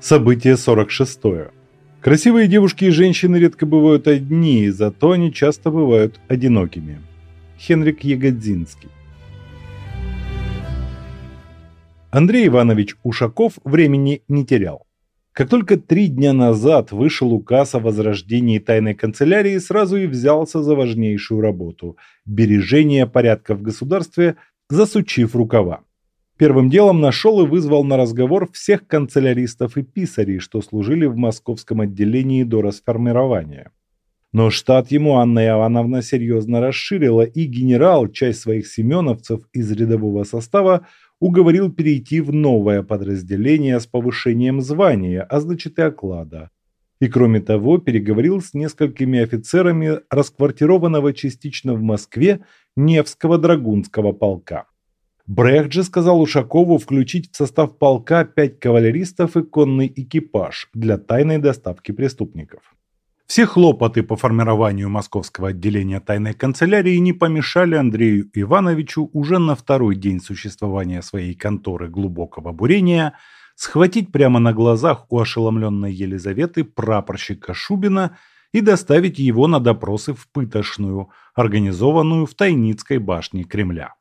Событие 46. Красивые девушки и женщины редко бывают одни, зато они часто бывают одинокими. Хенрик Ягодзинский. Андрей Иванович Ушаков времени не терял. Как только три дня назад вышел указ о возрождении тайной канцелярии, сразу и взялся за важнейшую работу – бережение порядка в государстве, засучив рукава. Первым делом нашел и вызвал на разговор всех канцеляристов и писарей, что служили в московском отделении до расформирования. Но штат ему Анна Ивановна серьезно расширила, и генерал часть своих семеновцев из рядового состава уговорил перейти в новое подразделение с повышением звания, а значит и оклада. И кроме того, переговорил с несколькими офицерами расквартированного частично в Москве Невского драгунского полка. Брехт же сказал Ушакову включить в состав полка пять кавалеристов и конный экипаж для тайной доставки преступников. Все хлопоты по формированию московского отделения тайной канцелярии не помешали Андрею Ивановичу уже на второй день существования своей конторы глубокого бурения схватить прямо на глазах у ошеломленной Елизаветы прапорщика Шубина и доставить его на допросы в пытошную, организованную в Тайницкой башне Кремля.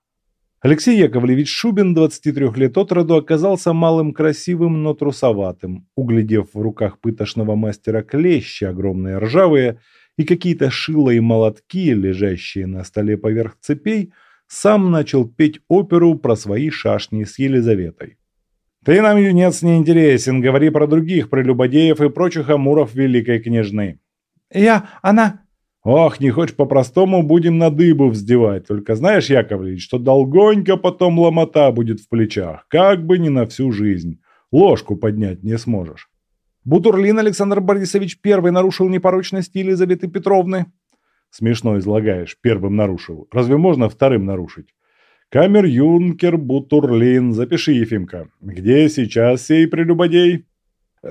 Алексей Яковлевич Шубин, 23 лет от роду, оказался малым красивым, но трусоватым. Углядев в руках пытошного мастера клещи, огромные ржавые, и какие-то шила и молотки, лежащие на столе поверх цепей, сам начал петь оперу про свои шашни с Елизаветой. «Ты нам, юнец, не интересен, говори про других прелюбодеев и прочих амуров великой княжны». «Я... она...» Ох, не хочешь по-простому, будем на дыбу вздевать. Только знаешь, Яковлевич, что долгонько потом ломота будет в плечах. Как бы не на всю жизнь. Ложку поднять не сможешь. Бутурлин Александр Борисович первый нарушил непорочность Елизаветы Петровны. Смешно излагаешь, первым нарушил. Разве можно вторым нарушить? Камер-юнкер Бутурлин, запиши, Ефимка. Где сейчас сей прелюбодей?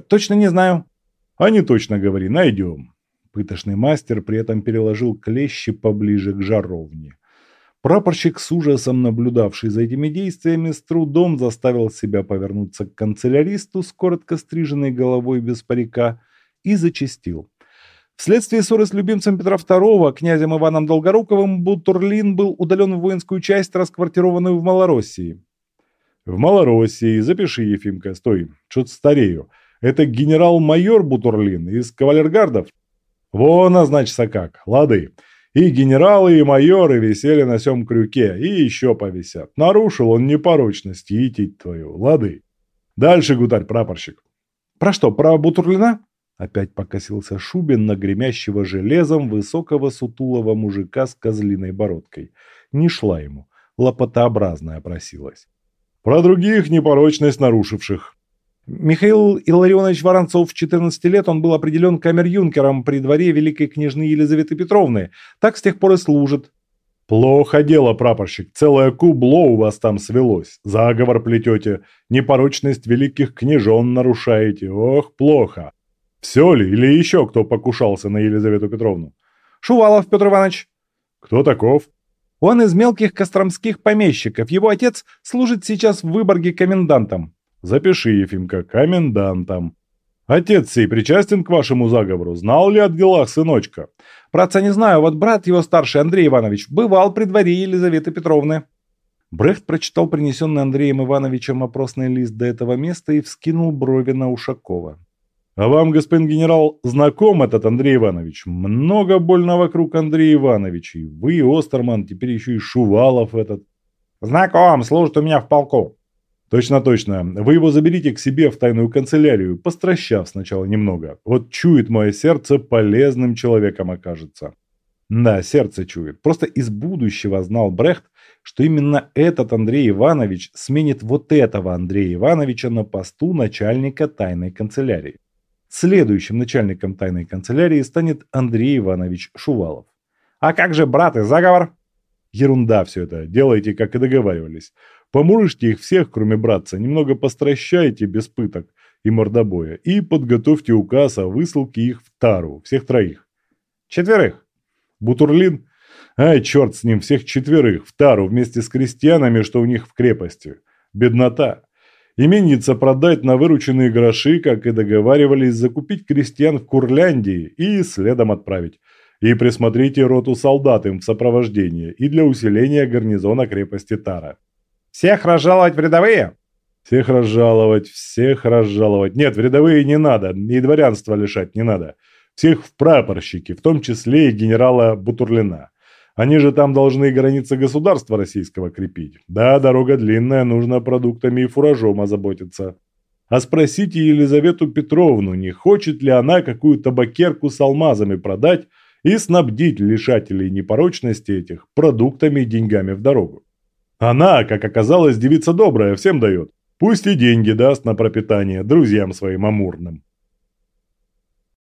Точно не знаю. А не точно говори, найдем. Пытошный мастер при этом переложил клещи поближе к жаровне. Прапорщик, с ужасом наблюдавший за этими действиями, с трудом заставил себя повернуться к канцеляристу с коротко стриженной головой без парика и зачастил. Вследствие ссоры с любимцем Петра II, князем Иваном Долгоруковым, Бутурлин был удален в воинскую часть, расквартированную в Малороссии. В Малороссии, запиши, Ефимка, стой, что-то старею. Это генерал-майор Бутурлин из кавалергардов? Вон, а значит, как. Лады. И генералы, и майоры висели на сём крюке, и еще повисят. Нарушил он непорочность, етить твою. Лады. Дальше, гутарь, прапорщик. Про что, про Бутурлина? Опять покосился Шубин на гремящего железом высокого сутулого мужика с козлиной бородкой. Не шла ему. Лопатообразная просилась. Про других непорочность нарушивших. Михаил Илларионович Воронцов в 14 лет он был определен камер-юнкером при дворе великой княжны Елизаветы Петровны. Так с тех пор и служит. «Плохо дело, прапорщик. Целое кубло у вас там свелось. Заговор плетете. Непорочность великих княжон нарушаете. Ох, плохо. Все ли? Или еще кто покушался на Елизавету Петровну?» «Шувалов Петр Иванович». «Кто таков?» «Он из мелких костромских помещиков. Его отец служит сейчас в Выборге комендантом». Запиши, Ефимка, комендантом. Отец сей причастен к вашему заговору? Знал ли о делах сыночка? Братца не знаю, вот брат его старший, Андрей Иванович, бывал при дворе Елизаветы Петровны. Брехт прочитал принесенный Андреем Ивановичем опросный лист до этого места и вскинул брови на Ушакова. «А вам, господин генерал, знаком этот Андрей Иванович? Много больно вокруг Андрея Ивановича. Вы и Остерман, теперь еще и Шувалов этот». «Знаком, служит у меня в полку». Точно-точно. Вы его заберите к себе в тайную канцелярию, постращав сначала немного. Вот чует мое сердце, полезным человеком окажется. Да, сердце чует. Просто из будущего знал Брехт, что именно этот Андрей Иванович сменит вот этого Андрея Ивановича на посту начальника тайной канцелярии. Следующим начальником тайной канцелярии станет Андрей Иванович Шувалов. А как же брат и заговор? Ерунда все это. Делайте, как и договаривались. Помурыжьте их всех, кроме братца, немного постращайте без пыток и мордобоя, и подготовьте указ о высылке их в Тару, всех троих. Четверых. Бутурлин? Ай, черт с ним, всех четверых, в Тару, вместе с крестьянами, что у них в крепости. Беднота. Имениться продать на вырученные гроши, как и договаривались, закупить крестьян в Курляндии и следом отправить. И присмотрите роту солдат им в сопровождение и для усиления гарнизона крепости Тара. «Всех разжаловать в рядовые?» «Всех разжаловать, всех разжаловать. Нет, в рядовые не надо, и дворянства лишать не надо. Всех в прапорщики, в том числе и генерала Бутурлина. Они же там должны границы государства российского крепить. Да, дорога длинная, нужно продуктами и фуражом озаботиться. А спросите Елизавету Петровну, не хочет ли она какую табакерку с алмазами продать и снабдить лишателей непорочности этих продуктами и деньгами в дорогу. Она, как оказалось, девица добрая, всем дает. Пусть и деньги даст на пропитание друзьям своим амурным.